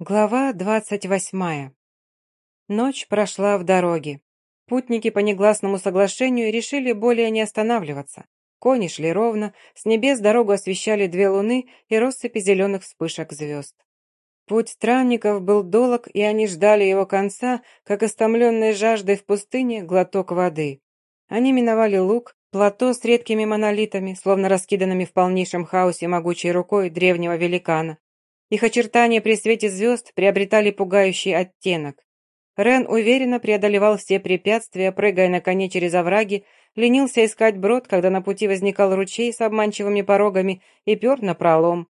Глава двадцать восьмая. Ночь прошла в дороге. Путники по негласному соглашению решили более не останавливаться. Кони шли ровно, с небес дорогу освещали две луны и россыпи зеленых вспышек звезд. Путь странников был долг, и они ждали его конца, как истомленные жаждой в пустыне глоток воды. Они миновали луг, плато с редкими монолитами, словно раскиданными в полнейшем хаосе могучей рукой древнего великана, их очертания при свете звезд приобретали пугающий оттенок. Рен уверенно преодолевал все препятствия, прыгая на коне через овраги, ленился искать брод, когда на пути возникал ручей с обманчивыми порогами и пер на пролом.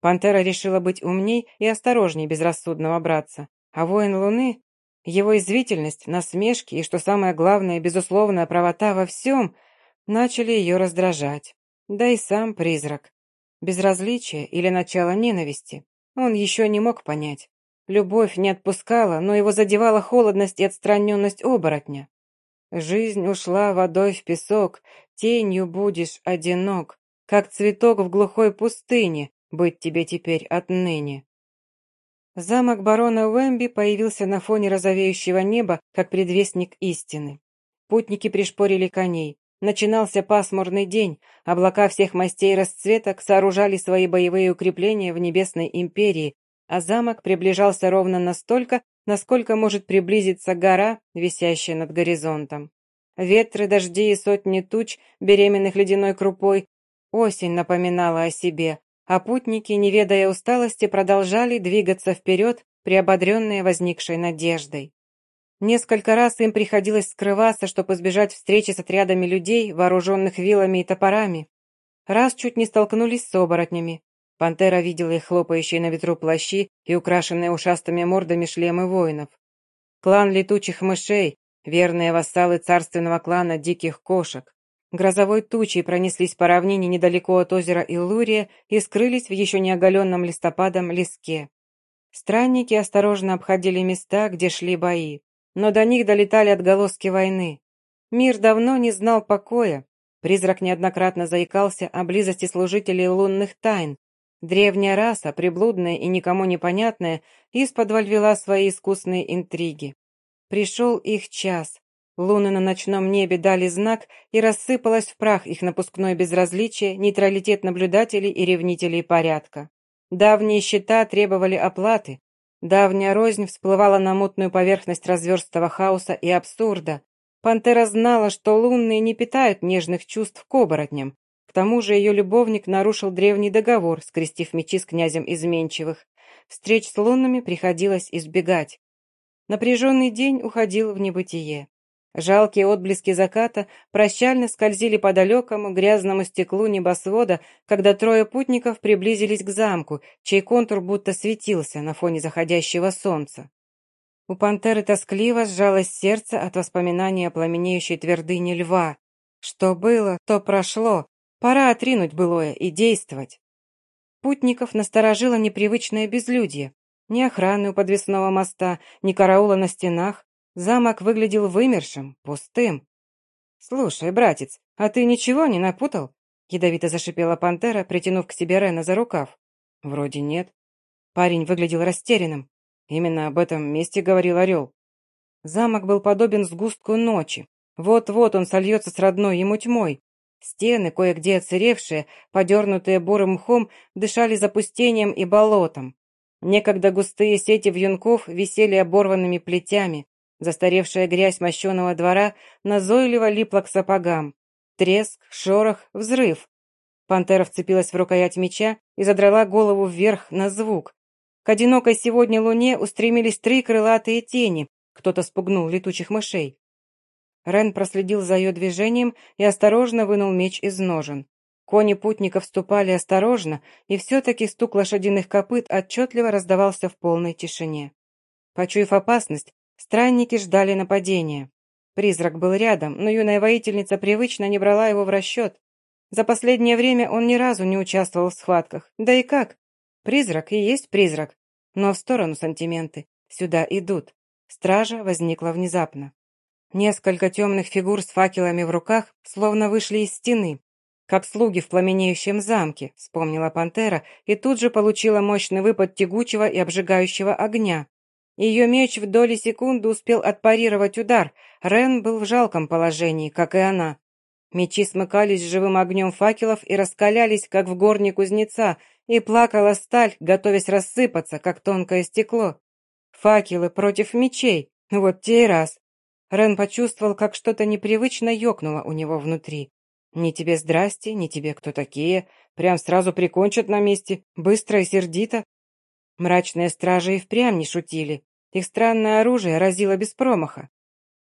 Пантера решила быть умней и осторожней безрассудного братца, а воин Луны, его извительность, насмешки и, что самое главное, безусловная правота во всем, начали ее раздражать. Да и сам призрак. Безразличие или начало ненависти он еще не мог понять. Любовь не отпускала, но его задевала холодность и отстраненность оборотня. Жизнь ушла водой в песок, тенью будешь одинок, как цветок в глухой пустыне, быть тебе теперь отныне. Замок барона Уэмби появился на фоне розовеющего неба, как предвестник истины. Путники пришпорили коней. Начинался пасмурный день, облака всех мастей расцветок сооружали свои боевые укрепления в Небесной империи, а замок приближался ровно настолько, насколько может приблизиться гора, висящая над горизонтом. Ветры, дожди и сотни туч, беременных ледяной крупой, осень напоминала о себе, а путники, не ведая усталости, продолжали двигаться вперед, приободренные возникшей надеждой. Несколько раз им приходилось скрываться, чтобы избежать встречи с отрядами людей, вооруженных вилами и топорами. Раз чуть не столкнулись с оборотнями. Пантера видела их хлопающие на ветру плащи и украшенные ушастыми мордами шлемы воинов. Клан летучих мышей, верные вассалы царственного клана диких кошек. Грозовой тучей пронеслись по равнине недалеко от озера Иллурия и скрылись в еще не оголенном листопадом леске. Странники осторожно обходили места, где шли бои но до них долетали отголоски войны. Мир давно не знал покоя. Призрак неоднократно заикался о близости служителей лунных тайн. Древняя раса, приблудная и никому непонятная, из-под вела свои искусные интриги. Пришел их час. Луны на ночном небе дали знак, и рассыпалось в прах их напускное безразличие, нейтралитет наблюдателей и ревнителей порядка. Давние счета требовали оплаты, Давняя рознь всплывала на мутную поверхность разверстого хаоса и абсурда. Пантера знала, что лунные не питают нежных чувств к оборотням. К тому же ее любовник нарушил древний договор, скрестив мечи с князем изменчивых. Встреч с лунными приходилось избегать. Напряженный день уходил в небытие. Жалкие отблески заката прощально скользили по далекому грязному стеклу небосвода, когда трое путников приблизились к замку, чей контур будто светился на фоне заходящего солнца. У пантеры тоскливо сжалось сердце от воспоминания о пламенеющей твердыне льва. Что было, то прошло. Пора отринуть былое и действовать. Путников насторожило непривычное безлюдье. Ни охраны у подвесного моста, ни караула на стенах, Замок выглядел вымершим, пустым. «Слушай, братец, а ты ничего не напутал?» Ядовито зашипела пантера, притянув к себе Рена за рукав. «Вроде нет». Парень выглядел растерянным. Именно об этом месте говорил Орел. Замок был подобен сгустку ночи. Вот-вот он сольется с родной ему тьмой. Стены, кое-где оцаревшие, подернутые бурым мхом, дышали запустением и болотом. Некогда густые сети вьюнков висели оборванными плетями. Застаревшая грязь мощеного двора назойливо липла к сапогам. Треск, шорох, взрыв. Пантера вцепилась в рукоять меча и задрала голову вверх на звук. К одинокой сегодня луне устремились три крылатые тени. Кто-то спугнул летучих мышей. Рен проследил за ее движением и осторожно вынул меч из ножен. Кони путников ступали осторожно, и все-таки стук лошадиных копыт отчетливо раздавался в полной тишине. Почуяв опасность, Странники ждали нападения. Призрак был рядом, но юная воительница привычно не брала его в расчет. За последнее время он ни разу не участвовал в схватках. Да и как? Призрак и есть призрак. Но в сторону сантименты. Сюда идут. Стража возникла внезапно. Несколько темных фигур с факелами в руках словно вышли из стены. как слуги в пламенеющем замке», — вспомнила пантера и тут же получила мощный выпад тягучего и обжигающего огня. Ее меч в доли секунды успел отпарировать удар. Рен был в жалком положении, как и она. Мечи смыкались живым огнем факелов и раскалялись, как в горне кузнеца, и плакала сталь, готовясь рассыпаться, как тонкое стекло. Факелы против мечей. Вот те и раз. Рен почувствовал, как что-то непривычно ёкнуло у него внутри. «Ни тебе здрасте, ни тебе кто такие. Прям сразу прикончат на месте, быстро и сердито». Мрачные стражи и впрямь не шутили. Их странное оружие разило без промаха.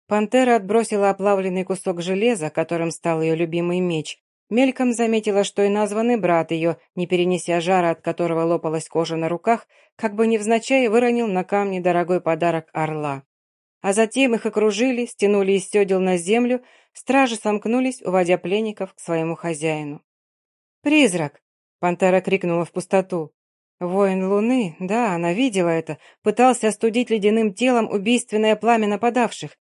Пантера отбросила оплавленный кусок железа, которым стал ее любимый меч. Мельком заметила, что и названный брат ее, не перенеся жара, от которого лопалась кожа на руках, как бы невзначай выронил на камни дорогой подарок орла. А затем их окружили, стянули из седел на землю, стражи сомкнулись, уводя пленников к своему хозяину. «Призрак!» — пантера крикнула в пустоту. Воин Луны, да, она видела это, пытался остудить ледяным телом убийственное пламя нападавших.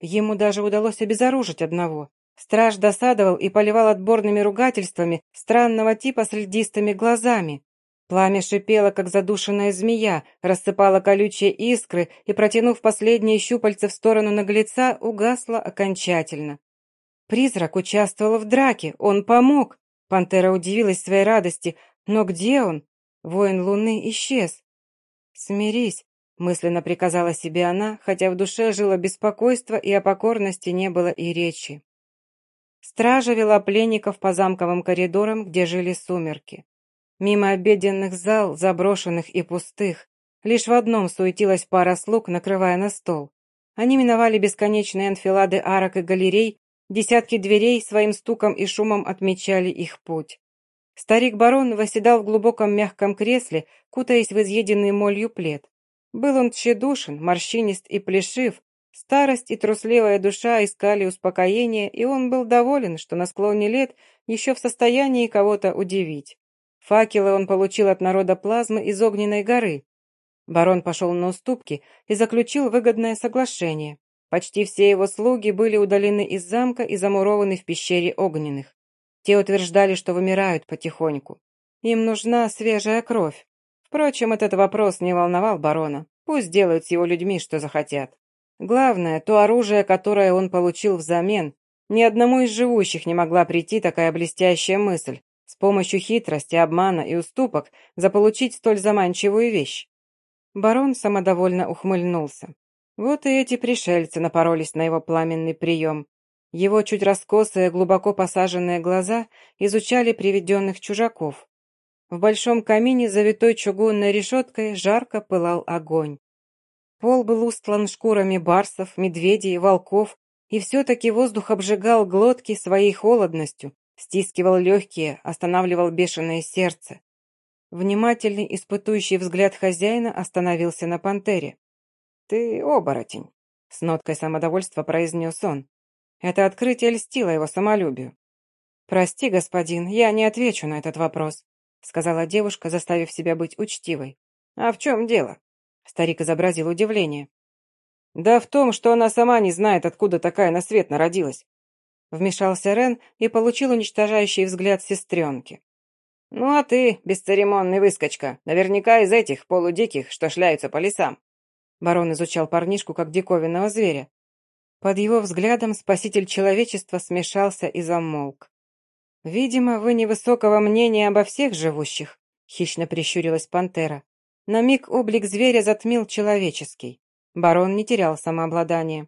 Ему даже удалось обезоружить одного. Страж досадовал и поливал отборными ругательствами странного типа с льдистыми глазами. Пламя шипело, как задушенная змея, рассыпало колючие искры и, протянув последние щупальца в сторону наглеца, угасло окончательно. Призрак участвовал в драке, он помог. Пантера удивилась своей радости. Но где он? Воин Луны исчез. «Смирись», — мысленно приказала себе она, хотя в душе жило беспокойство и о покорности не было и речи. Стража вела пленников по замковым коридорам, где жили сумерки. Мимо обеденных зал, заброшенных и пустых. Лишь в одном суетилась пара слуг, накрывая на стол. Они миновали бесконечные анфилады арок и галерей, десятки дверей своим стуком и шумом отмечали их путь. Старик-барон восседал в глубоком мягком кресле, кутаясь в изъеденный молью плед. Был он тщедушен, морщинист и плешив, старость и трусливая душа искали успокоения, и он был доволен, что на склоне лет еще в состоянии кого-то удивить. Факелы он получил от народа плазмы из огненной горы. Барон пошел на уступки и заключил выгодное соглашение. Почти все его слуги были удалены из замка и замурованы в пещере огненных. Те утверждали, что вымирают потихоньку. Им нужна свежая кровь. Впрочем, этот вопрос не волновал барона. Пусть делают с его людьми, что захотят. Главное, то оружие, которое он получил взамен, ни одному из живущих не могла прийти такая блестящая мысль с помощью хитрости, обмана и уступок заполучить столь заманчивую вещь. Барон самодовольно ухмыльнулся. Вот и эти пришельцы напоролись на его пламенный прием. Его чуть раскосые, глубоко посаженные глаза изучали приведенных чужаков. В большом камине, завитой чугунной решеткой, жарко пылал огонь. Пол был устлан шкурами барсов, медведей, волков, и все-таки воздух обжигал глотки своей холодностью, стискивал легкие, останавливал бешеное сердце. Внимательный, испытующий взгляд хозяина остановился на пантере. «Ты оборотень», — с ноткой самодовольства произнес он. Это открытие льстило его самолюбию. «Прости, господин, я не отвечу на этот вопрос», — сказала девушка, заставив себя быть учтивой. «А в чем дело?» — старик изобразил удивление. «Да в том, что она сама не знает, откуда такая на свет народилась. Вмешался Рен и получил уничтожающий взгляд сестренки. «Ну а ты, бесцеремонный выскочка, наверняка из этих полудиких, что шляются по лесам». Барон изучал парнишку как диковинного зверя. Под его взглядом спаситель человечества смешался и замолк. «Видимо, вы невысокого мнения обо всех живущих», — хищно прищурилась пантера. На миг облик зверя затмил человеческий. Барон не терял самообладание.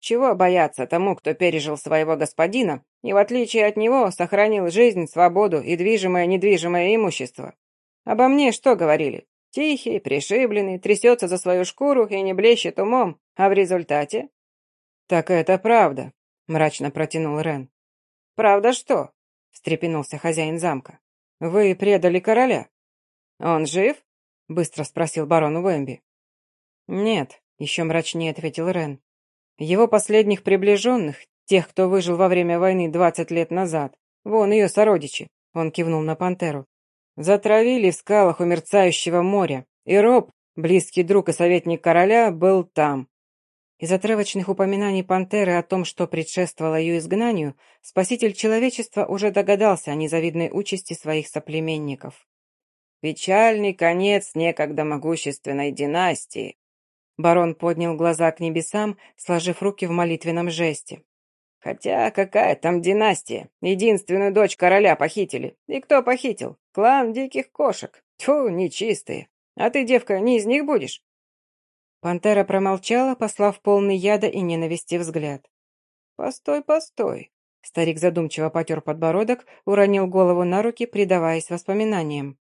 Чего бояться тому, кто пережил своего господина и, в отличие от него, сохранил жизнь, свободу и движимое-недвижимое имущество? Обо мне что говорили? Тихий, пришибленный, трясется за свою шкуру и не блещет умом, а в результате... «Так это правда», — мрачно протянул Рен. «Правда что?» — встрепенулся хозяин замка. «Вы предали короля». «Он жив?» — быстро спросил барон Уэмби. «Нет», — еще мрачнее ответил Рен. Его последних приближенных, тех, кто выжил во время войны двадцать лет назад, вон ее сородичи, он кивнул на пантеру, затравили в скалах у мерцающего моря, и Роб, близкий друг и советник короля, был там. Из отрывочных упоминаний пантеры о том, что предшествовало ее изгнанию, спаситель человечества уже догадался о незавидной участи своих соплеменников. «Печальный конец некогда могущественной династии», Барон поднял глаза к небесам, сложив руки в молитвенном жесте. «Хотя какая там династия? Единственную дочь короля похитили. И кто похитил? Клан диких кошек. Тьфу, нечистые. А ты, девка, не из них будешь?» Пантера промолчала, послав полный яда и ненависти взгляд. «Постой, постой!» Старик задумчиво потер подбородок, уронил голову на руки, предаваясь воспоминаниям.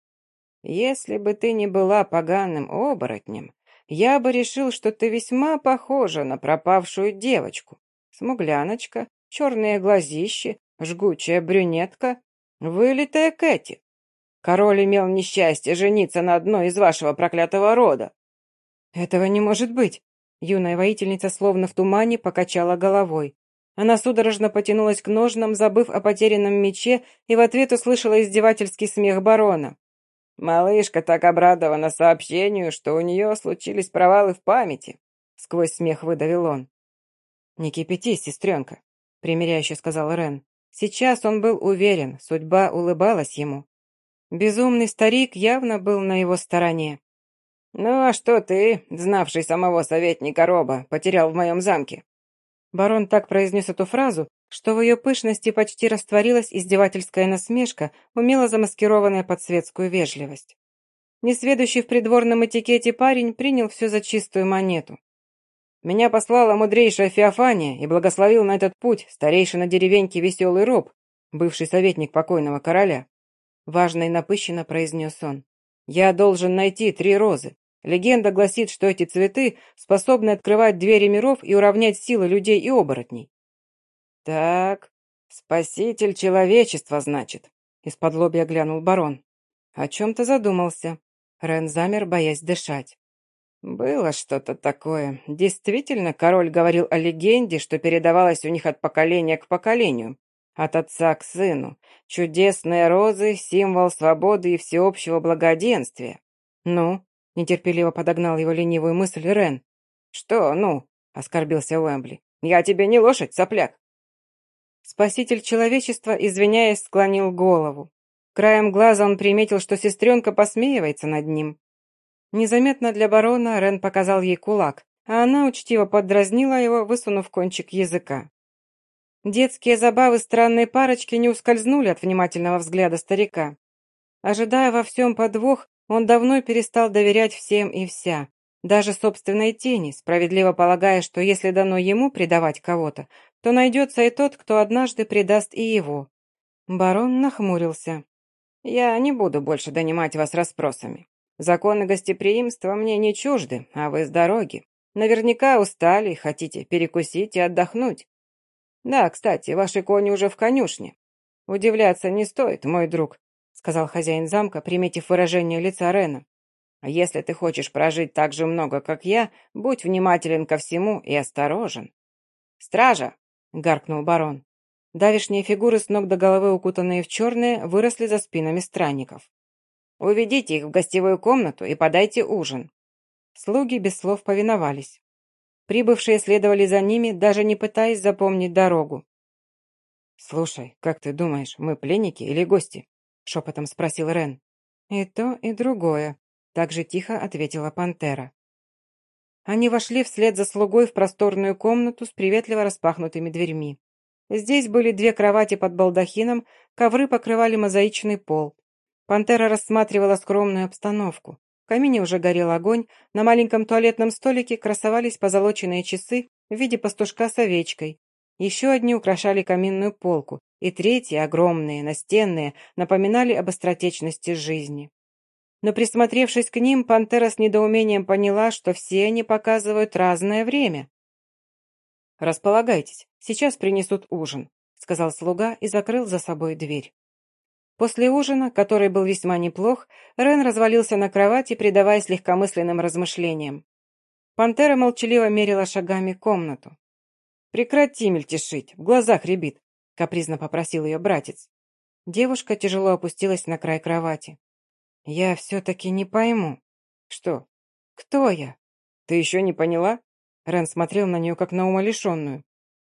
«Если бы ты не была поганым оборотнем, я бы решил, что ты весьма похожа на пропавшую девочку. Смугляночка, черные глазищи, жгучая брюнетка, вылитая Кэти. Король имел несчастье жениться на одной из вашего проклятого рода. Этого не может быть. Юная воительница словно в тумане покачала головой. Она судорожно потянулась к ножнам, забыв о потерянном мече, и в ответ услышала издевательский смех барона. Малышка так обрадована сообщению, что у нее случились провалы в памяти. Сквозь смех выдавил он. «Не кипятись, сестренка», — примиряюще сказал Рен. Сейчас он был уверен, судьба улыбалась ему. Безумный старик явно был на его стороне. «Ну а что ты, знавший самого советника Роба, потерял в моем замке?» Барон так произнес эту фразу, что в ее пышности почти растворилась издевательская насмешка, умело замаскированная под светскую вежливость. Несведущий в придворном этикете парень принял все за чистую монету. Меня послала мудрейшая Феофания и благословил на этот путь старейшина деревеньки Веселый Роб, бывший советник покойного короля. Важно и напыщенно произнес он. Я должен найти три розы. Легенда гласит, что эти цветы способны открывать двери миров и уравнять силы людей и оборотней. «Так, спаситель человечества, значит», — из-под лобья глянул барон. О чем-то задумался. Рен замер, боясь дышать. Было что-то такое. Действительно, король говорил о легенде, что передавалось у них от поколения к поколению, от отца к сыну. Чудесные розы — символ свободы и всеобщего благоденствия. «Ну?» — нетерпеливо подогнал его ленивую мысль Рен. «Что «ну?» — оскорбился Уэмбли. «Я тебе не лошадь, сопляк. Спаситель человечества, извиняясь, склонил голову. Краем глаза он приметил, что сестренка посмеивается над ним. Незаметно для барона Рен показал ей кулак, а она учтиво поддразнила его, высунув кончик языка. Детские забавы странной парочки не ускользнули от внимательного взгляда старика. Ожидая во всем подвох, он давно перестал доверять всем и вся, даже собственной тени, справедливо полагая, что если дано ему предавать кого-то, то найдется и тот, кто однажды предаст и его. Барон нахмурился. «Я не буду больше донимать вас расспросами. Законы гостеприимства мне не чужды, а вы с дороги. Наверняка устали, хотите перекусить и отдохнуть. Да, кстати, ваши кони уже в конюшне. Удивляться не стоит, мой друг», сказал хозяин замка, приметив выражение лица Рена. «А если ты хочешь прожить так же много, как я, будь внимателен ко всему и осторожен. Стража!» гаркнул барон. Давишние фигуры с ног до головы, укутанные в черные, выросли за спинами странников. «Уведите их в гостевую комнату и подайте ужин». Слуги без слов повиновались. Прибывшие следовали за ними, даже не пытаясь запомнить дорогу. «Слушай, как ты думаешь, мы пленники или гости?» — шепотом спросил Рен. «И то, и другое», — так же тихо ответила пантера. Они вошли вслед за слугой в просторную комнату с приветливо распахнутыми дверьми. Здесь были две кровати под балдахином, ковры покрывали мозаичный пол. Пантера рассматривала скромную обстановку. В камине уже горел огонь, на маленьком туалетном столике красовались позолоченные часы в виде пастушка с овечкой. Еще одни украшали каминную полку, и третьи, огромные, настенные, напоминали об остротечности жизни но присмотревшись к ним, пантера с недоумением поняла, что все они показывают разное время. «Располагайтесь, сейчас принесут ужин», — сказал слуга и закрыл за собой дверь. После ужина, который был весьма неплох, Рен развалился на кровати, предаваясь легкомысленным размышлениям. Пантера молчаливо мерила шагами комнату. «Прекрати мельтешить, в глазах рябит», — капризно попросил ее братец. Девушка тяжело опустилась на край кровати. «Я все-таки не пойму. Что? Кто я?» «Ты еще не поняла?» Рен смотрел на нее, как на умалишенную.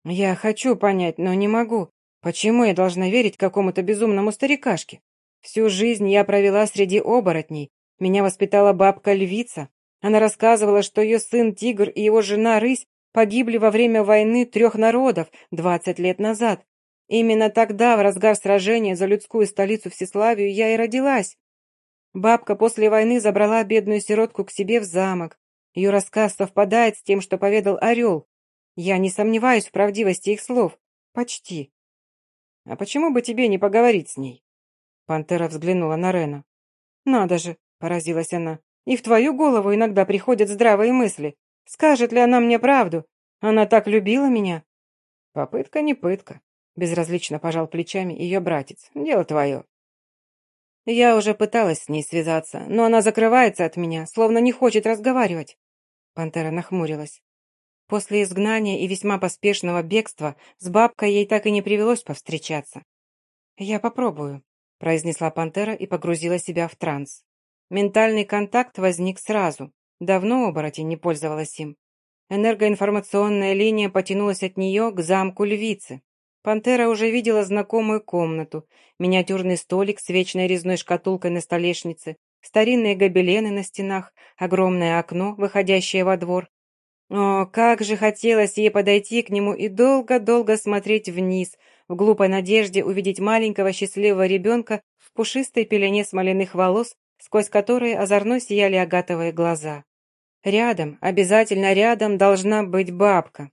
«Я хочу понять, но не могу. Почему я должна верить какому-то безумному старикашке? Всю жизнь я провела среди оборотней. Меня воспитала бабка-львица. Она рассказывала, что ее сын Тигр и его жена Рысь погибли во время войны трех народов 20 лет назад. Именно тогда, в разгар сражения за людскую столицу Всеславию, я и родилась. Бабка после войны забрала бедную сиротку к себе в замок. Ее рассказ совпадает с тем, что поведал Орел. Я не сомневаюсь в правдивости их слов. Почти. А почему бы тебе не поговорить с ней? Пантера взглянула на Рена. «Надо же!» – поразилась она. «И в твою голову иногда приходят здравые мысли. Скажет ли она мне правду? Она так любила меня?» «Попытка не пытка», – безразлично пожал плечами ее братец. «Дело твое». Я уже пыталась с ней связаться, но она закрывается от меня, словно не хочет разговаривать. Пантера нахмурилась. После изгнания и весьма поспешного бегства с бабкой ей так и не привелось повстречаться. «Я попробую», произнесла пантера и погрузила себя в транс. Ментальный контакт возник сразу. Давно оборотень не пользовалась им. Энергоинформационная линия потянулась от нее к замку львицы. Пантера уже видела знакомую комнату, миниатюрный столик с вечной резной шкатулкой на столешнице, старинные гобелены на стенах, огромное окно, выходящее во двор. О, как же хотелось ей подойти к нему и долго-долго смотреть вниз, в глупой надежде увидеть маленького счастливого ребенка в пушистой пелене смоляных волос, сквозь которые озорно сияли агатовые глаза. Рядом, обязательно рядом должна быть бабка.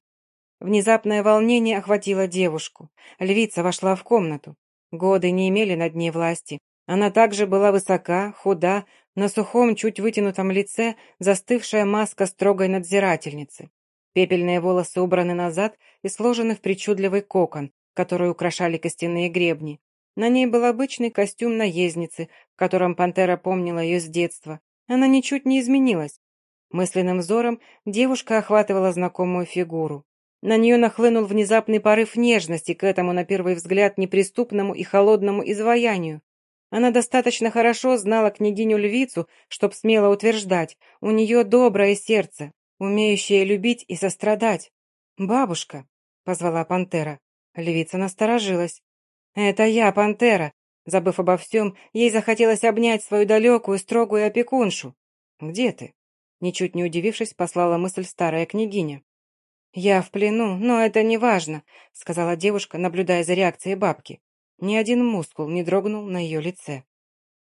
Внезапное волнение охватило девушку. Львица вошла в комнату. Годы не имели над ней власти. Она также была высока, худа, на сухом, чуть вытянутом лице застывшая маска строгой надзирательницы. Пепельные волосы убраны назад и сложены в причудливый кокон, который украшали костяные гребни. На ней был обычный костюм наездницы, в котором пантера помнила ее с детства. Она ничуть не изменилась. Мысленным взором девушка охватывала знакомую фигуру. На нее нахлынул внезапный порыв нежности к этому, на первый взгляд, неприступному и холодному изваянию. Она достаточно хорошо знала княгиню-львицу, чтоб смело утверждать, у нее доброе сердце, умеющее любить и сострадать. «Бабушка», — позвала пантера. Львица насторожилась. «Это я, пантера!» Забыв обо всем, ей захотелось обнять свою далекую, строгую опекуншу. «Где ты?» Ничуть не удивившись, послала мысль старая княгиня. «Я в плену, но это не важно», — сказала девушка, наблюдая за реакцией бабки. Ни один мускул не дрогнул на ее лице.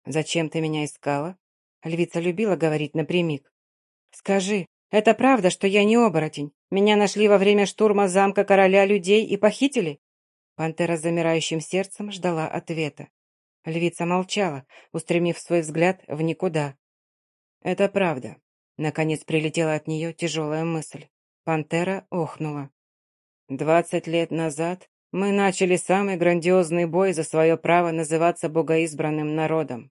«Зачем ты меня искала?» Львица любила говорить напрямик. «Скажи, это правда, что я не оборотень? Меня нашли во время штурма замка короля людей и похитили?» Пантера с замирающим сердцем ждала ответа. Львица молчала, устремив свой взгляд в никуда. «Это правда». Наконец прилетела от нее тяжелая мысль. Пантера охнула. «Двадцать лет назад мы начали самый грандиозный бой за свое право называться богоизбранным народом.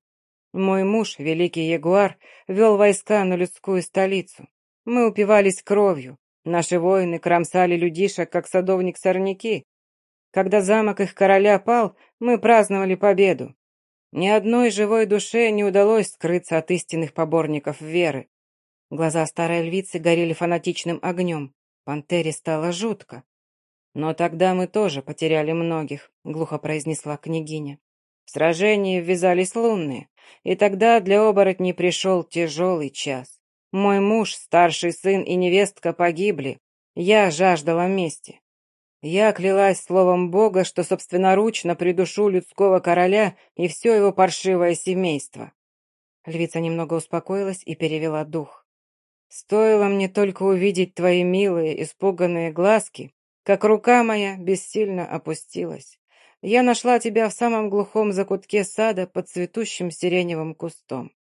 Мой муж, великий ягуар, вел войска на людскую столицу. Мы упивались кровью, Наши воины кромсали людишек, как садовник-сорняки. Когда замок их короля пал, мы праздновали победу. Ни одной живой душе не удалось скрыться от истинных поборников веры. Глаза старой львицы горели фанатичным огнем. Пантере стало жутко. «Но тогда мы тоже потеряли многих», — глухо произнесла княгиня. В сражении ввязались лунные, и тогда для оборотней пришел тяжелый час. Мой муж, старший сын и невестка погибли. Я жаждала мести. Я клялась словом Бога, что собственноручно придушу людского короля и все его паршивое семейство. Львица немного успокоилась и перевела дух. Стоило мне только увидеть твои милые, испуганные глазки, как рука моя бессильно опустилась. Я нашла тебя в самом глухом закутке сада под цветущим сиреневым кустом.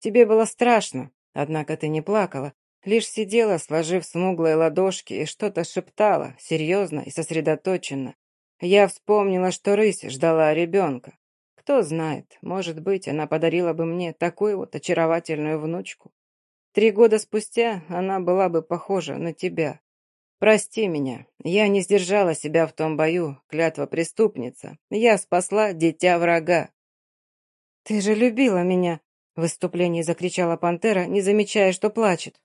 Тебе было страшно, Однако ты не плакала, лишь сидела, сложив смуглые ладошки, и что-то шептала, серьезно и сосредоточенно. Я вспомнила, что рысь ждала ребенка. Кто знает, может быть, она подарила бы мне такую вот очаровательную внучку. Три года спустя она была бы похожа на тебя. Прости меня, я не сдержала себя в том бою, клятва преступница. Я спасла дитя врага. Ты же любила меня, в выступлении закричала пантера, не замечая, что плачет.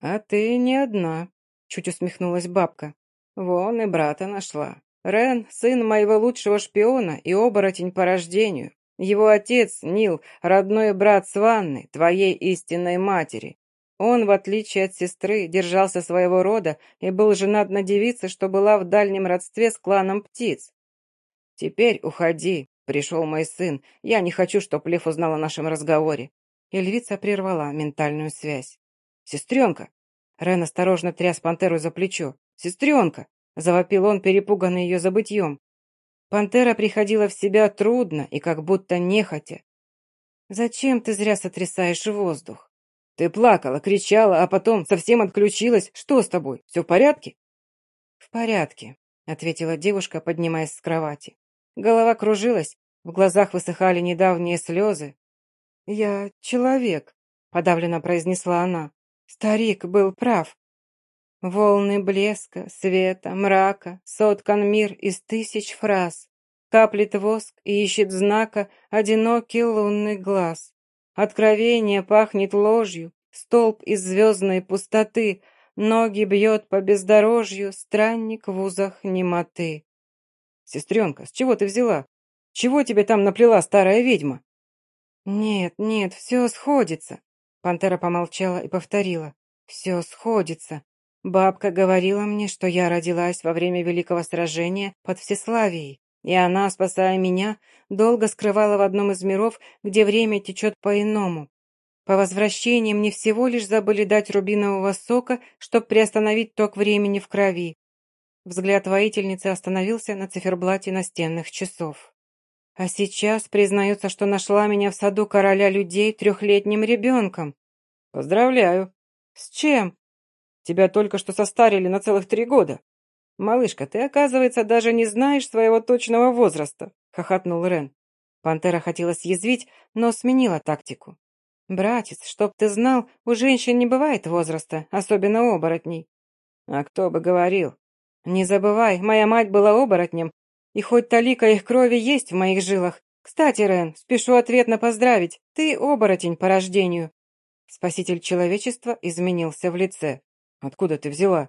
«А ты не одна», чуть усмехнулась бабка. Вон и брата нашла. Рен — сын моего лучшего шпиона и оборотень по рождению. Его отец, Нил, родной брат Сванны, твоей истинной матери. Он, в отличие от сестры, держался своего рода и был женат на девице, что была в дальнем родстве с кланом птиц. Теперь уходи, пришел мой сын. Я не хочу, чтоб Лев узнал о нашем разговоре. И львица прервала ментальную связь. Сестренка! Рен осторожно тряс пантеру за плечо. Сестренка! Завопил он, перепуганный ее забытьем. Пантера приходила в себя трудно и как будто нехотя. «Зачем ты зря сотрясаешь воздух? Ты плакала, кричала, а потом совсем отключилась. Что с тобой? Все в порядке?» «В порядке», — ответила девушка, поднимаясь с кровати. Голова кружилась, в глазах высыхали недавние слезы. «Я человек», — подавленно произнесла она. «Старик был прав. Волны блеска, света, мрака, соткан мир из тысяч фраз. Каплет воск и ищет знака одинокий лунный глаз. Откровение пахнет ложью, столб из звездной пустоты, ноги бьет по бездорожью странник в узах немоты. «Сестренка, с чего ты взяла? Чего тебе там наплела старая ведьма?» «Нет, нет, все сходится», — пантера помолчала и повторила. «Все сходится. Бабка говорила мне, что я родилась во время Великого сражения под Всеславией, и она, спасая меня, долго скрывала в одном из миров, где время течет по-иному. По возвращении мне всего лишь забыли дать рубинового сока, чтобы приостановить ток времени в крови. Взгляд воительницы остановился на циферблате настенных часов. А сейчас признается, что нашла меня в саду короля людей трехлетним ребенком. Поздравляю. С чем? Тебя только что состарили на целых три года. Малышка, ты, оказывается, даже не знаешь своего точного возраста, хохотнул Рен. Пантера хотела съязвить, но сменила тактику. «Братец, чтоб ты знал, у женщин не бывает возраста, особенно оборотней». «А кто бы говорил?» «Не забывай, моя мать была оборотнем, и хоть талика их крови есть в моих жилах. Кстати, Рен, спешу ответно поздравить, ты оборотень по рождению». Спаситель человечества изменился в лице. «Откуда ты взяла?»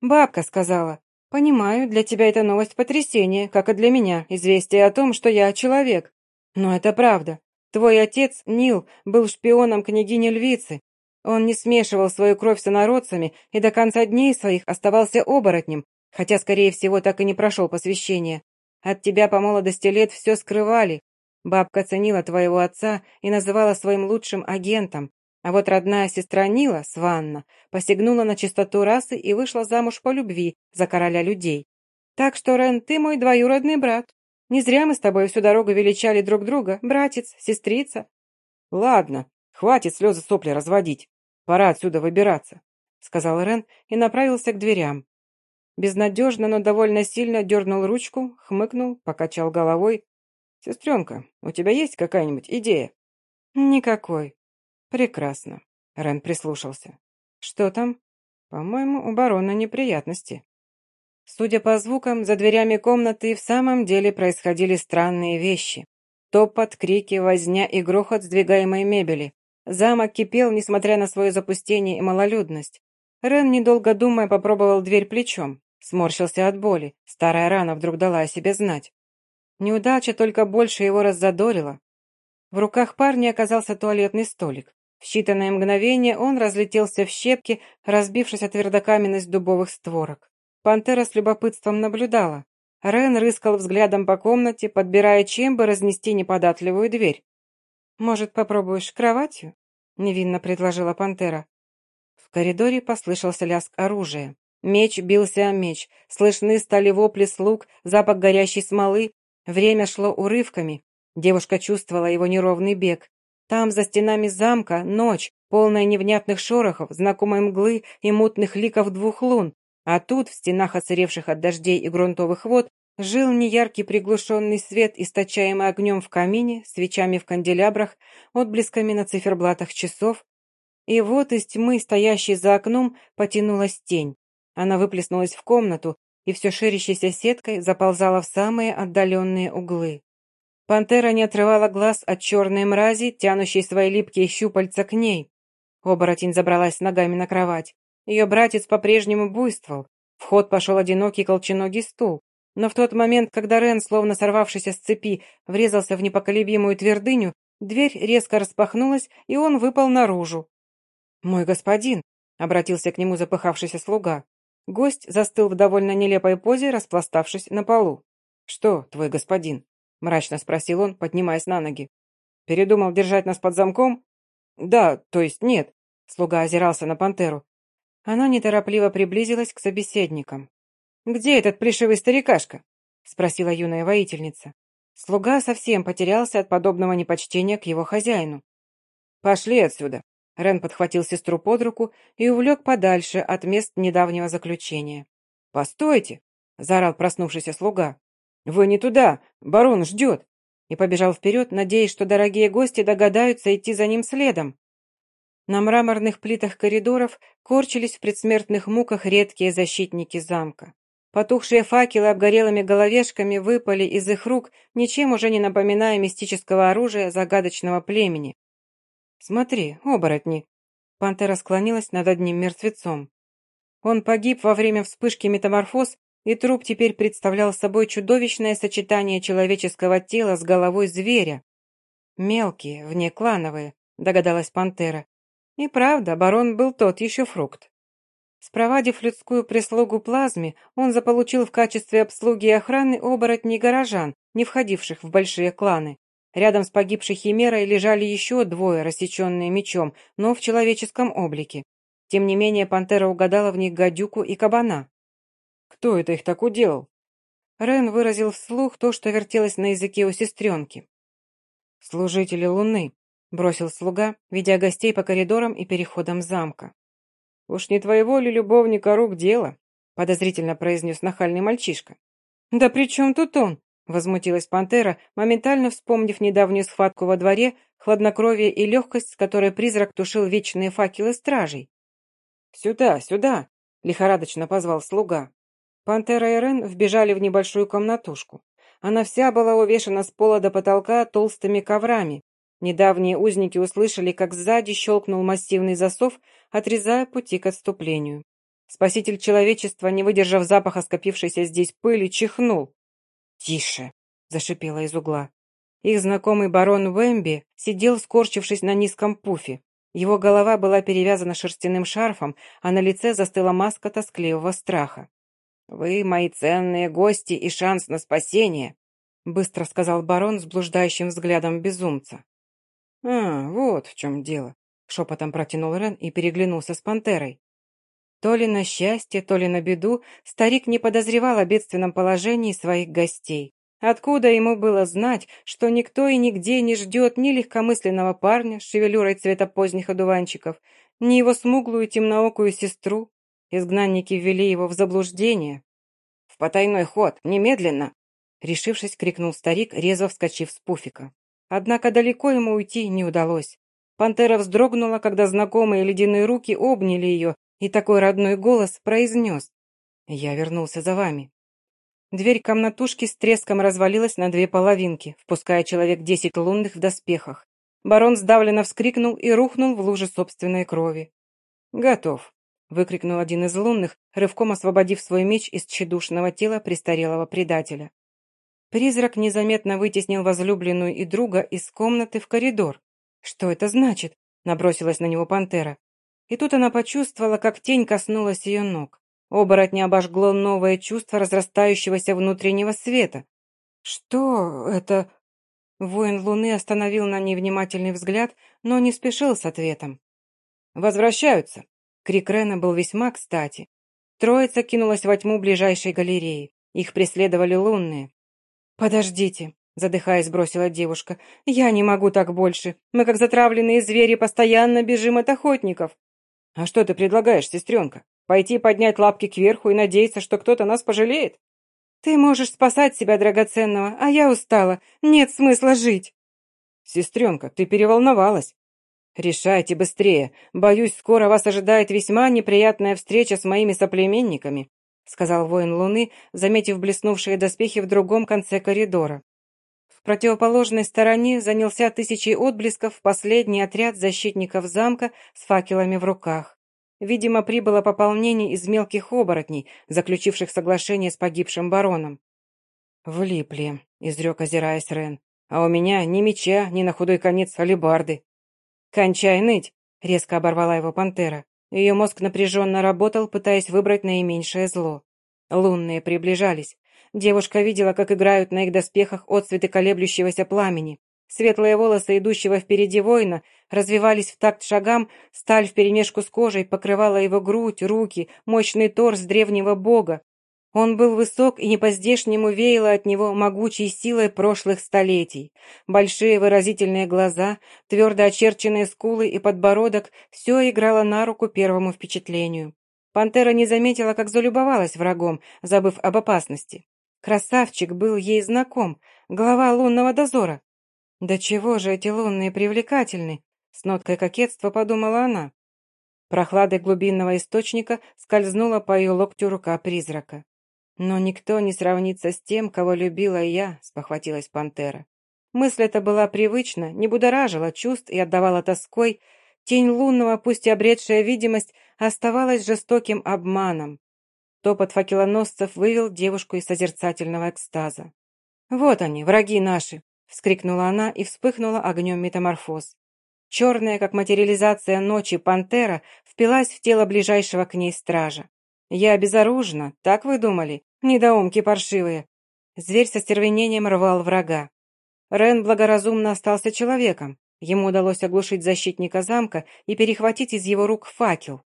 «Бабка сказала. Понимаю, для тебя это новость потрясения, как и для меня, известие о том, что я человек. Но это правда. Твой отец, Нил, был шпионом княгини Львицы. Он не смешивал свою кровь с инородцами и до конца дней своих оставался оборотнем, хотя, скорее всего, так и не прошел посвящение. От тебя по молодости лет все скрывали. Бабка ценила твоего отца и называла своим лучшим агентом, а вот родная сестра Нила, Сванна, посягнула на чистоту расы и вышла замуж по любви за короля людей. Так что, Рен, ты мой двоюродный брат. Не зря мы с тобой всю дорогу величали друг друга, братец, сестрица. Ладно, хватит слезы сопли разводить. Пора отсюда выбираться, сказал Рен и направился к дверям. Безнадежно, но довольно сильно дернул ручку, хмыкнул, покачал головой. «Сестренка, у тебя есть какая-нибудь идея?» «Никакой», «Прекрасно». Рен прислушался. «Что там?» «По-моему, у барона неприятности». Судя по звукам, за дверями комнаты в самом деле происходили странные вещи. Топот, крики, возня и грохот сдвигаемой мебели. Замок кипел, несмотря на свое запустение и малолюдность. Рен, недолго думая, попробовал дверь плечом. Сморщился от боли. Старая рана вдруг дала о себе знать. Неудача только больше его раззадорила. В руках парня оказался туалетный столик. В считанные мгновения он разлетелся в щепки, разбившись о твердокаменность дубовых створок. Пантера с любопытством наблюдала. Рен рыскал взглядом по комнате, подбирая, чем бы разнести неподатливую дверь. «Может, попробуешь кроватью?» — невинно предложила пантера. В коридоре послышался лязг оружия. Меч бился о меч, слышны стали вопли слуг, запах горящей смолы. Время шло урывками. Девушка чувствовала его неровный бег. Там, за стенами замка, ночь, полная невнятных шорохов, знакомой мглы и мутных ликов двух лун. А тут, в стенах оцаревших от дождей и грунтовых вод, жил неяркий приглушенный свет, источаемый огнем в камине, свечами в канделябрах, отблесками на циферблатах часов. И вот из тьмы, стоящей за окном, потянулась тень. Она выплеснулась в комнату и все ширящейся сеткой заползала в самые отдаленные углы. Пантера не отрывала глаз от черной мрази, тянущей свои липкие щупальца к ней. Оборотень забралась ногами на кровать. Ее братец по-прежнему буйствовал. В ход пошел одинокий колченогий стул. Но в тот момент, когда Рен, словно сорвавшийся с цепи, врезался в непоколебимую твердыню, дверь резко распахнулась, и он выпал наружу. «Мой господин!» — обратился к нему запыхавшийся слуга. Гость застыл в довольно нелепой позе, распластавшись на полу. «Что, твой господин?» — мрачно спросил он, поднимаясь на ноги. «Передумал держать нас под замком?» «Да, то есть нет», — слуга озирался на пантеру. Она неторопливо приблизилась к собеседникам. «Где этот плешивый старикашка?» — спросила юная воительница. Слуга совсем потерялся от подобного непочтения к его хозяину. «Пошли отсюда!» Рен подхватил сестру под руку и увлек подальше от мест недавнего заключения. «Постойте!» — заорал проснувшийся слуга. «Вы не туда! Барон ждет!» И побежал вперед, надеясь, что дорогие гости догадаются идти за ним следом. На мраморных плитах коридоров корчились в предсмертных муках редкие защитники замка. Потухшие факелы обгорелыми головешками выпали из их рук, ничем уже не напоминая мистического оружия загадочного племени. «Смотри, оборотни!» Пантера склонилась над одним мертвецом. Он погиб во время вспышки метаморфоз, и труп теперь представлял собой чудовищное сочетание человеческого тела с головой зверя. «Мелкие, внеклановые», — догадалась пантера. И правда, барон был тот еще фрукт. Спровадив людскую прислугу плазме, он заполучил в качестве обслуги и охраны оборотней горожан, не входивших в большие кланы. Рядом с погибшей химерой лежали еще двое, рассеченные мечом, но в человеческом облике. Тем не менее, пантера угадала в них гадюку и кабана. «Кто это их так уделал?» Рен выразил вслух то, что вертелось на языке у сестренки. «Служители Луны», — бросил слуга, ведя гостей по коридорам и переходам замка. «Уж не твоего ли любовника рук дело?» — подозрительно произнес нахальный мальчишка. «Да при чем тут он?» — возмутилась пантера, моментально вспомнив недавнюю схватку во дворе, хладнокровие и легкость, с которой призрак тушил вечные факелы стражей. «Сюда, сюда!» — лихорадочно позвал слуга. Пантера и Рен вбежали в небольшую комнатушку. Она вся была увешана с пола до потолка толстыми коврами, Недавние узники услышали, как сзади щелкнул массивный засов, отрезая пути к отступлению. Спаситель человечества, не выдержав запаха скопившейся здесь пыли, чихнул. «Тише!» — зашипела из угла. Их знакомый барон Уэмби сидел, скорчившись на низком пуфе. Его голова была перевязана шерстяным шарфом, а на лице застыла маска тоскливого страха. «Вы мои ценные гости и шанс на спасение», — быстро сказал барон с блуждающим взглядом безумца. «А, вот в чем дело», — шепотом протянул Рен и переглянулся с пантерой. То ли на счастье, то ли на беду, старик не подозревал о бедственном положении своих гостей. Откуда ему было знать, что никто и нигде не ждет ни легкомысленного парня с шевелюрой цвета поздних одуванчиков, ни его смуглую темноокую сестру? Изгнанники ввели его в заблуждение. «В потайной ход, немедленно!» Решившись, крикнул старик, резво вскочив с пуфика. Однако далеко ему уйти не удалось. Пантера вздрогнула, когда знакомые ледяные руки обняли ее, и такой родной голос произнес. «Я вернулся за вами». Дверь комнатушки с треском развалилась на две половинки, впуская человек десять лунных в доспехах. Барон сдавленно вскрикнул и рухнул в луже собственной крови. «Готов», — выкрикнул один из лунных, рывком освободив свой меч из тщедушного тела престарелого предателя. Призрак незаметно вытеснил возлюбленную и друга из комнаты в коридор. «Что это значит?» — набросилась на него пантера. И тут она почувствовала, как тень коснулась ее ног. Оборотня обожгло новое чувство разрастающегося внутреннего света. «Что это?» Воин Луны остановил на ней внимательный взгляд, но не спешил с ответом. «Возвращаются!» Крик Рена был весьма кстати. Троица кинулась во тьму ближайшей галереи. Их преследовали лунные. «Подождите», — задыхаясь, бросила девушка. «Я не могу так больше. Мы, как затравленные звери, постоянно бежим от охотников». «А что ты предлагаешь, сестренка? Пойти поднять лапки кверху и надеяться, что кто-то нас пожалеет?» «Ты можешь спасать себя, драгоценного, а я устала. Нет смысла жить». «Сестренка, ты переволновалась. «Решайте быстрее. Боюсь, скоро вас ожидает весьма неприятная встреча с моими соплеменниками. — сказал воин Луны, заметив блеснувшие доспехи в другом конце коридора. В противоположной стороне занялся тысячей отблесков последний отряд защитников замка с факелами в руках. Видимо, прибыло пополнение из мелких оборотней, заключивших соглашение с погибшим бароном. «Влипли», — изрек, озираясь Рен. «А у меня ни меча, ни на худой конец алебарды». «Кончай ныть!» — резко оборвала его пантера. Ее мозг напряженно работал, пытаясь выбрать наименьшее зло. Лунные приближались. Девушка видела, как играют на их доспехах отцветы колеблющегося пламени. Светлые волосы идущего впереди воина развивались в такт шагам, сталь вперемешку с кожей покрывала его грудь, руки, мощный торс древнего бога. Он был высок и не по-здешнему веяло от него могучей силой прошлых столетий. Большие выразительные глаза, твердо очерченные скулы и подбородок — все играло на руку первому впечатлению. Пантера не заметила, как залюбовалась врагом, забыв об опасности. Красавчик был ей знаком, глава лунного дозора. «Да чего же эти лунные привлекательны?» С ноткой кокетства подумала она. Прохладой глубинного источника скользнула по ее локтю рука призрака. «Но никто не сравнится с тем, кого любила я», — спохватилась пантера. Мысль эта была привычна, не будоражила чувств и отдавала тоской. Тень лунного, пусть и обретшая видимость, оставалась жестоким обманом. Топот факелоносцев вывел девушку из созерцательного экстаза. «Вот они, враги наши!» вскрикнула она и вспыхнула огнем метаморфоз. Черная, как материализация ночи, пантера впилась в тело ближайшего к ней стража. «Я безоружна, так вы думали? Недоумки паршивые!» Зверь со стервенением рвал врага. Рен благоразумно остался человеком. Ему удалось оглушить защитника замка и перехватить из его рук факел.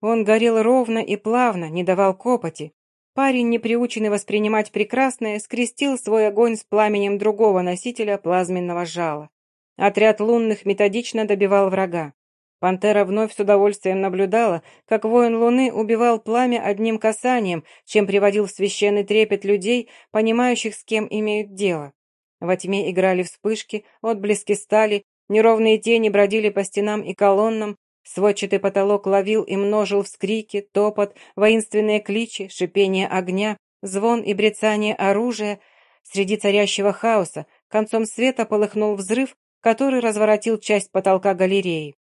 Он горел ровно и плавно, не давал копоти, Парень, не приученный воспринимать прекрасное, скрестил свой огонь с пламенем другого носителя плазменного жала. Отряд лунных методично добивал врага. Пантера вновь с удовольствием наблюдала, как воин Луны убивал пламя одним касанием, чем приводил в священный трепет людей, понимающих, с кем имеют дело. Во тьме играли вспышки, отблески стали, неровные тени бродили по стенам и колоннам, Сводчатый потолок ловил и множил вскрики, топот, воинственные кличи, шипение огня, звон и брецание оружия. Среди царящего хаоса концом света полыхнул взрыв, который разворотил часть потолка галереи.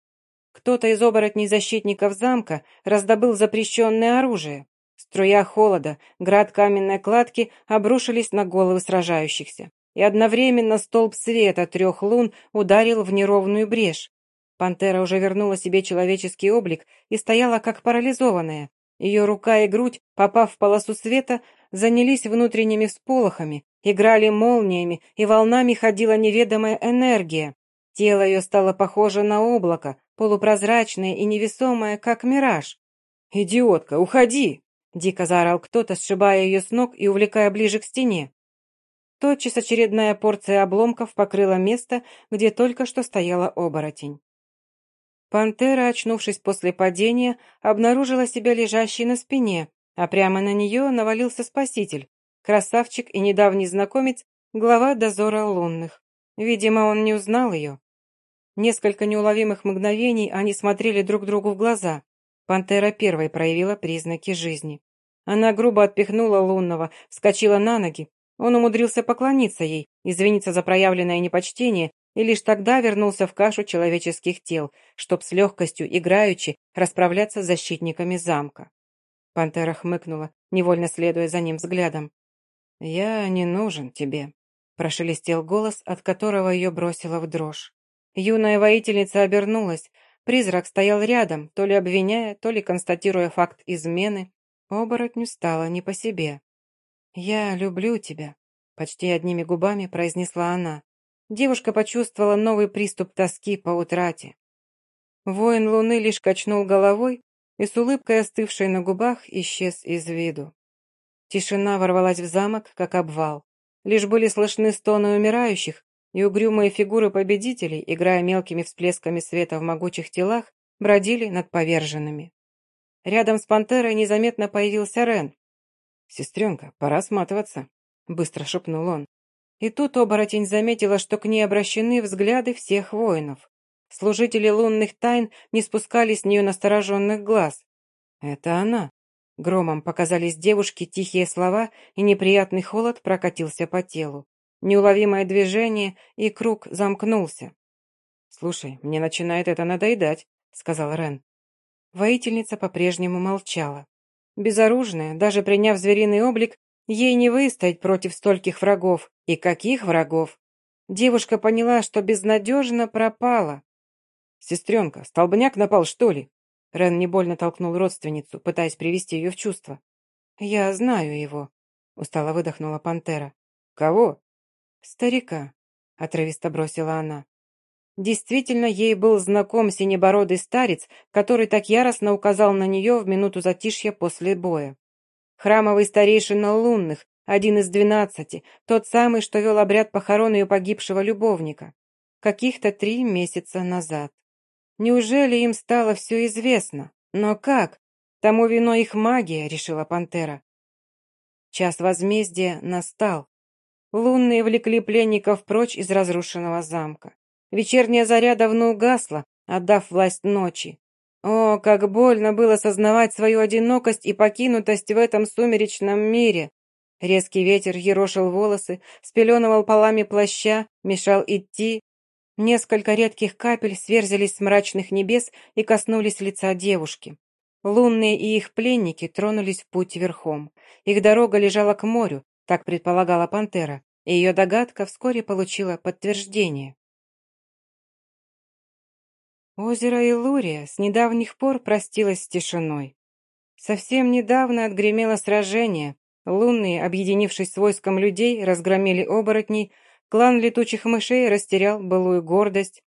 Кто-то из оборотней защитников замка раздобыл запрещенное оружие. Струя холода, град каменной кладки обрушились на головы сражающихся. И одновременно столб света трех лун ударил в неровную брешь. Пантера уже вернула себе человеческий облик и стояла как парализованная. Ее рука и грудь, попав в полосу света, занялись внутренними всполохами, играли молниями, и волнами ходила неведомая энергия. Тело ее стало похоже на облако, полупрозрачное и невесомое, как мираж. «Идиотка, уходи!» — дико заорал кто-то, сшибая ее с ног и увлекая ближе к стене. Тотчас очередная порция обломков покрыла место, где только что стояла оборотень. Пантера, очнувшись после падения, обнаружила себя лежащей на спине, а прямо на нее навалился спаситель, красавчик и недавний знакомец, глава дозора лунных. Видимо, он не узнал ее. Несколько неуловимых мгновений они смотрели друг другу в глаза. Пантера первой проявила признаки жизни. Она грубо отпихнула лунного, вскочила на ноги. Он умудрился поклониться ей, извиниться за проявленное непочтение и лишь тогда вернулся в кашу человеческих тел, чтоб с легкостью, играючи, расправляться с защитниками замка. Пантера хмыкнула, невольно следуя за ним взглядом. «Я не нужен тебе», — прошелестел голос, от которого ее бросило в дрожь. Юная воительница обернулась. Призрак стоял рядом, то ли обвиняя, то ли констатируя факт измены. Оборотню стало не по себе. «Я люблю тебя», — почти одними губами произнесла она. Девушка почувствовала новый приступ тоски по утрате. Воин Луны лишь качнул головой и с улыбкой остывшей на губах исчез из виду. Тишина ворвалась в замок, как обвал. Лишь были слышны стоны умирающих, и угрюмые фигуры победителей, играя мелкими всплесками света в могучих телах, бродили над поверженными. Рядом с пантерой незаметно появился Рен. «Сестренка, пора сматываться», — быстро шепнул он. И тут оборотень заметила, что к ней обращены взгляды всех воинов. Служители лунных тайн не спускали с нее настороженных глаз. «Это она!» Громом показались девушке тихие слова, и неприятный холод прокатился по телу. Неуловимое движение, и круг замкнулся. «Слушай, мне начинает это надоедать», — сказал Рен. Воительница по-прежнему молчала. Безоружная, даже приняв звериный облик, ей не выстоять против стольких врагов. И каких врагов? Девушка поняла, что безнадежно пропала. «Сестренка, столбняк напал, что ли?» Рен не больно толкнул родственницу, пытаясь привести ее в чувство. «Я знаю его», — устало выдохнула пантера. «Кого?» «Старика», — отрывисто бросила она. Действительно, ей был знаком синебородый старец, который так яростно указал на нее в минуту затишья после боя. Храмовый старейшина лунных, один из двенадцати, тот самый, что вел обряд похорон ее погибшего любовника. Каких-то три месяца назад. Неужели им стало все известно? Но как? Тому виной их магия, решила пантера. Час возмездия настал. Лунные влекли пленников прочь из разрушенного замка. Вечерняя заря давно угасла, отдав власть ночи. О, как больно было сознавать свою одинокость и покинутость в этом сумеречном мире. Резкий ветер ерошил волосы, спеленывал полами плаща, мешал идти. Несколько редких капель сверзились с мрачных небес и коснулись лица девушки. Лунные и их пленники тронулись в путь верхом. Их дорога лежала к морю, так предполагала пантера, и ее догадка вскоре получила подтверждение. Озеро Илурия с недавних пор простилось с тишиной. Совсем недавно отгремело сражение. Лунные, объединившись с войском людей, разгромили оборотней, клан летучих мышей растерял былую гордость.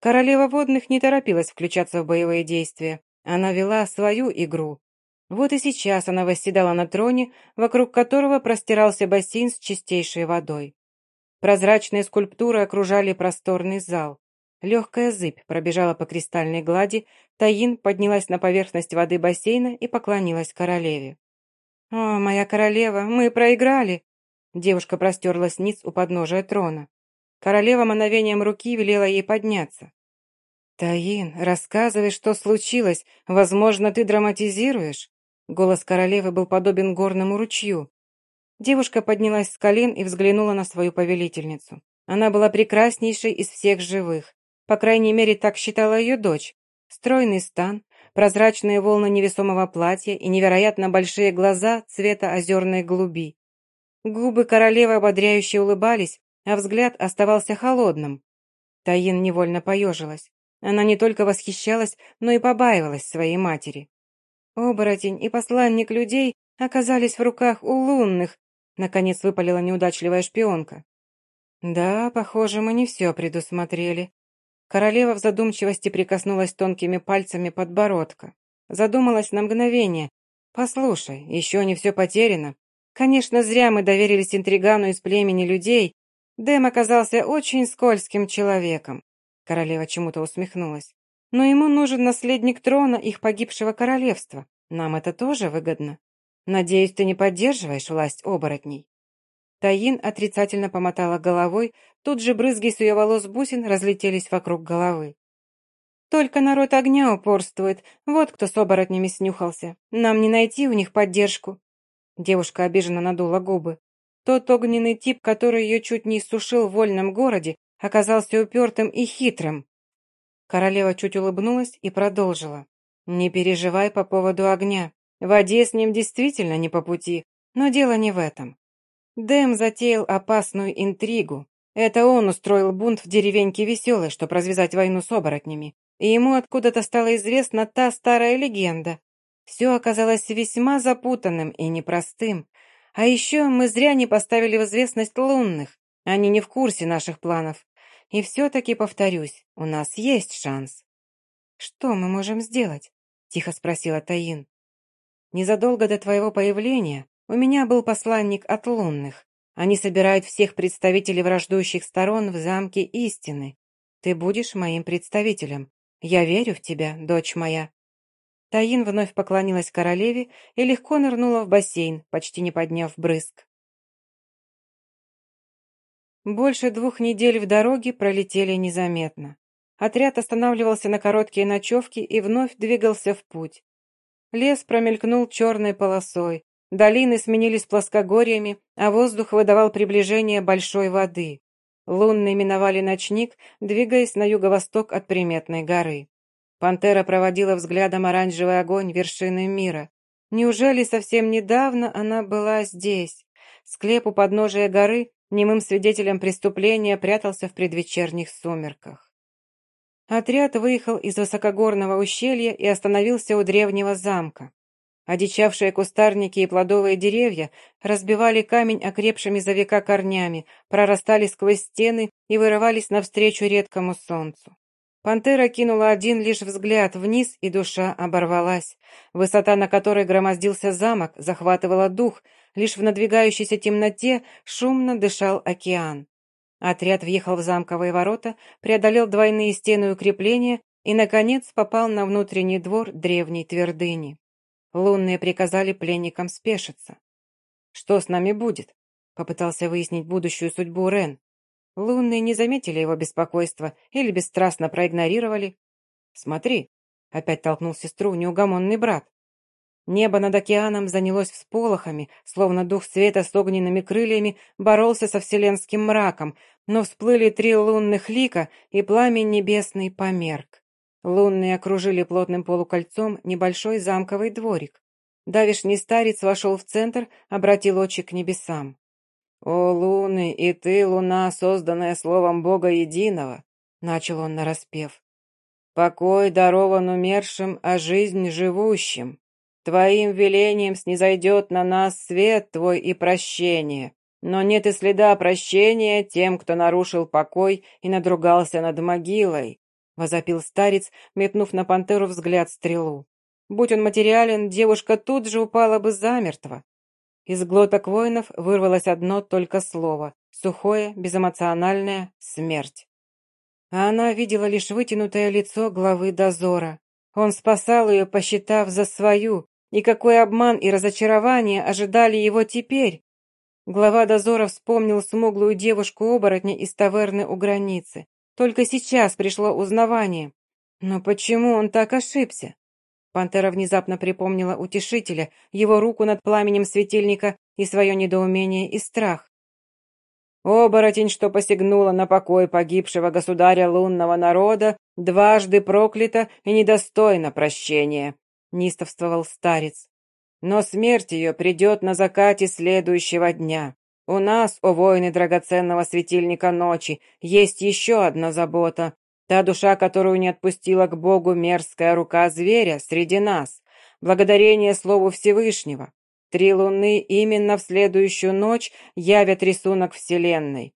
Королева водных не торопилась включаться в боевые действия. Она вела свою игру. Вот и сейчас она восседала на троне, вокруг которого простирался бассейн с чистейшей водой. Прозрачные скульптуры окружали просторный зал. Легкая зыбь пробежала по кристальной глади, Таин поднялась на поверхность воды бассейна и поклонилась королеве. «О, моя королева, мы проиграли!» Девушка простерлась ниц у подножия трона. Королева мановением руки велела ей подняться. «Таин, рассказывай, что случилось. Возможно, ты драматизируешь?» Голос королевы был подобен горному ручью. Девушка поднялась с колен и взглянула на свою повелительницу. Она была прекраснейшей из всех живых. По крайней мере, так считала ее дочь. Стройный стан, прозрачные волны невесомого платья и невероятно большие глаза цвета озерной голуби. Губы королевы ободряюще улыбались, а взгляд оставался холодным. Таин невольно поежилась. Она не только восхищалась, но и побаивалась своей матери. Оборотень и посланник людей оказались в руках у лунных, наконец выпалила неудачливая шпионка. Да, похоже, мы не все предусмотрели. Королева в задумчивости прикоснулась тонкими пальцами подбородка. Задумалась на мгновение. «Послушай, еще не все потеряно. Конечно, зря мы доверились интригану из племени людей. Дэм оказался очень скользким человеком. Королева чему-то усмехнулась. «Но ему нужен наследник трона их погибшего королевства. Нам это тоже выгодно. Надеюсь, ты не поддерживаешь власть оборотней?» Таин отрицательно помотала головой, тут же брызги с ее волос бусин разлетелись вокруг головы. «Только народ огня упорствует, вот кто с оборотнями снюхался. Нам не найти у них поддержку». Девушка обиженно надула губы. Тот огненный тип, который ее чуть не иссушил в вольном городе, оказался упертым и хитрым. Королева чуть улыбнулась и продолжила. «Не переживай по поводу огня. В воде с ним действительно не по пути, но дело не в этом. Дэм затеял опасную интригу. Это он устроил бунт в деревеньке Веселой, чтобы развязать войну с оборотнями. И ему откуда-то стала известна та старая легенда. Все оказалось весьма запутанным и непростым. А еще мы зря не поставили в известность лунных. Они не в курсе наших планов. И все-таки, повторюсь, у нас есть шанс. «Что мы можем сделать?» – тихо спросила Таин. «Незадолго до твоего появления у меня был посланник от лунных. Они собирают всех представителей враждующих сторон в замке истины. Ты будешь моим представителем. Я верю в тебя, дочь моя». Таин вновь поклонилась королеве и легко нырнула в бассейн, почти не подняв брызг. Больше двух недель в дороге пролетели незаметно. Отряд останавливался на короткие ночевки и вновь двигался в путь. Лес промелькнул черной полосой, долины сменились плоскогорьями, а воздух выдавал приближение большой воды. Лунные миновали ночник, двигаясь на юго-восток от приметной горы. Пантера проводила взглядом оранжевый огонь вершины мира. Неужели совсем недавно она была здесь? Склеп у подножия горы немым свидетелем преступления прятался в предвечерних сумерках. Отряд выехал из высокогорного ущелья и остановился у древнего замка. Одичавшие кустарники и плодовые деревья разбивали камень окрепшими за века корнями, прорастали сквозь стены и вырывались навстречу редкому солнцу. Пантера кинула один лишь взгляд вниз, и душа оборвалась. Высота, на которой громоздился замок, захватывала дух, лишь в надвигающейся темноте шумно дышал океан. Отряд въехал в замковые ворота, преодолел двойные стены укрепления и, наконец, попал на внутренний двор древней твердыни. Лунные приказали пленникам спешиться. «Что с нами будет?» — попытался выяснить будущую судьбу Рен. Лунные не заметили его беспокойства или бесстрастно проигнорировали. «Смотри», — опять толкнул сестру неугомонный брат. Небо над океаном занялось всполохами, словно дух света с огненными крыльями боролся со вселенским мраком, но всплыли три лунных лика, и пламень небесный померк. Лунные окружили плотным полукольцом небольшой замковый дворик. Давишний старец вошел в центр, обратил очи к небесам. «О, луны, и ты, луна, созданная словом Бога Единого!» — начал он нараспев. «Покой дарован умершим, а жизнь живущим. Твоим велением снизойдет на нас свет твой и прощение, но нет и следа прощения тем, кто нарушил покой и надругался над могилой. — возопил старец, метнув на пантеру взгляд стрелу. Будь он материален, девушка тут же упала бы замертво. Из глоток воинов вырвалось одно только слово — сухое, безэмоциональное — смерть. А она видела лишь вытянутое лицо главы дозора. Он спасал ее, посчитав за свою, и какой обман и разочарование ожидали его теперь. Глава дозора вспомнил смуглую девушку-оборотня из таверны у границы. Только сейчас пришло узнавание. Но почему он так ошибся? Пантера внезапно припомнила утешителя, его руку над пламенем светильника и свое недоумение и страх. «Оборотень, что посягнула на покой погибшего государя лунного народа, дважды проклята и недостойна прощения», — нистовствовал старец. «Но смерть ее придет на закате следующего дня. У нас, о воины драгоценного светильника ночи, есть еще одна забота. Та душа, которую не отпустила к Богу мерзкая рука зверя среди нас. Благодарение Слову Всевышнего. Три луны именно в следующую ночь явят рисунок Вселенной.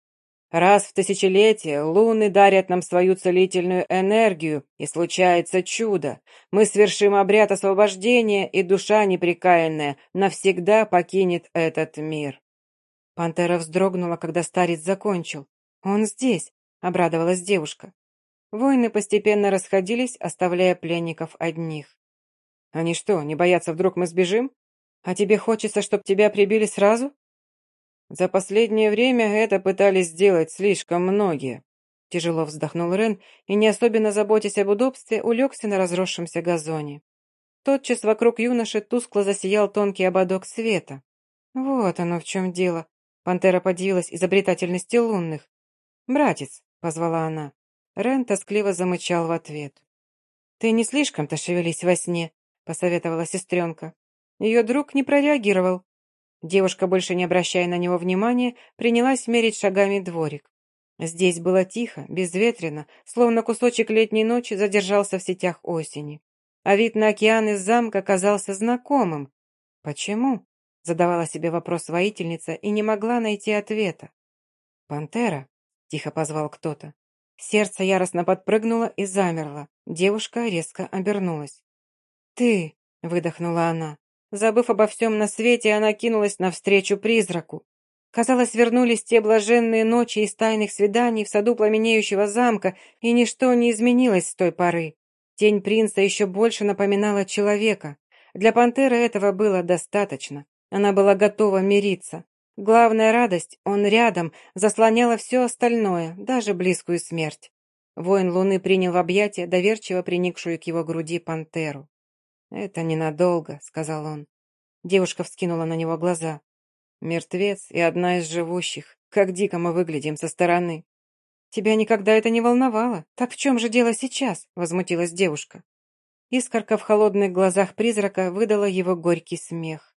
Раз в тысячелетие луны дарят нам свою целительную энергию, и случается чудо. Мы свершим обряд освобождения, и душа непрекаянная навсегда покинет этот мир. Пантера вздрогнула, когда старец закончил. «Он здесь!» — обрадовалась девушка. Воины постепенно расходились, оставляя пленников одних. «Они что, не боятся, вдруг мы сбежим? А тебе хочется, чтобы тебя прибили сразу?» «За последнее время это пытались сделать слишком многие», — тяжело вздохнул Рен и, не особенно заботясь об удобстве, улегся на разросшемся газоне. Тотчас вокруг юноши тускло засиял тонкий ободок света. «Вот оно в чем дело», Пантера подивилась изобретательности лунных. «Братец», — позвала она. Рен тоскливо замычал в ответ. «Ты не слишком-то шевелись во сне», — посоветовала сестренка. Ее друг не прореагировал. Девушка, больше не обращая на него внимания, принялась мерить шагами дворик. Здесь было тихо, безветренно, словно кусочек летней ночи задержался в сетях осени. А вид на океан из замка казался знакомым. Почему? Задавала себе вопрос воительница и не могла найти ответа. «Пантера?» — тихо позвал кто-то. Сердце яростно подпрыгнуло и замерло. Девушка резко обернулась. «Ты!» — выдохнула она. Забыв обо всем на свете, она кинулась навстречу призраку. Казалось, вернулись те блаженные ночи из тайных свиданий в саду пламенеющего замка, и ничто не изменилось с той поры. Тень принца еще больше напоминала человека. Для пантеры этого было достаточно. Она была готова мириться. Главная радость, он рядом, заслоняла все остальное, даже близкую смерть. Воин Луны принял в объятия доверчиво приникшую к его груди пантеру. «Это ненадолго», — сказал он. Девушка вскинула на него глаза. «Мертвец и одна из живущих. Как дико мы выглядим со стороны». «Тебя никогда это не волновало. Так в чем же дело сейчас?» — возмутилась девушка. Искорка в холодных глазах призрака выдала его горький смех.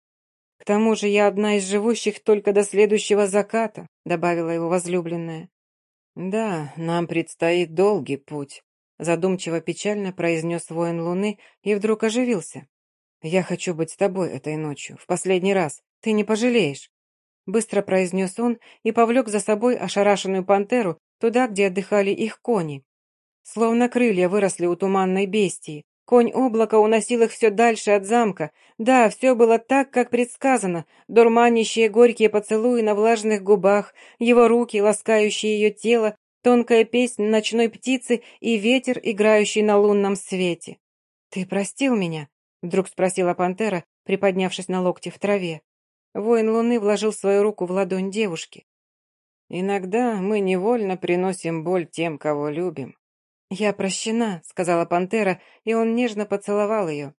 «К тому же я одна из живущих только до следующего заката», добавила его возлюбленная. «Да, нам предстоит долгий путь», задумчиво печально произнес воин Луны и вдруг оживился. «Я хочу быть с тобой этой ночью, в последний раз. Ты не пожалеешь». Быстро произнес он и повлек за собой ошарашенную пантеру туда, где отдыхали их кони. Словно крылья выросли у туманной бестии. Конь облака уносил их все дальше от замка. Да, все было так, как предсказано. Дурманящие горькие поцелуи на влажных губах, его руки, ласкающие ее тело, тонкая песнь ночной птицы и ветер, играющий на лунном свете. «Ты простил меня?» — вдруг спросила пантера, приподнявшись на локте в траве. Воин луны вложил свою руку в ладонь девушки. «Иногда мы невольно приносим боль тем, кого любим», «Я прощена», — сказала пантера, и он нежно поцеловал ее.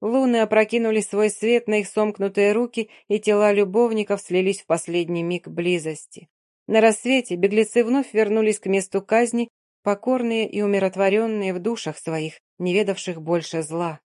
Луны опрокинули свой свет на их сомкнутые руки, и тела любовников слились в последний миг близости. На рассвете беглецы вновь вернулись к месту казни, покорные и умиротворенные в душах своих, не ведавших больше зла.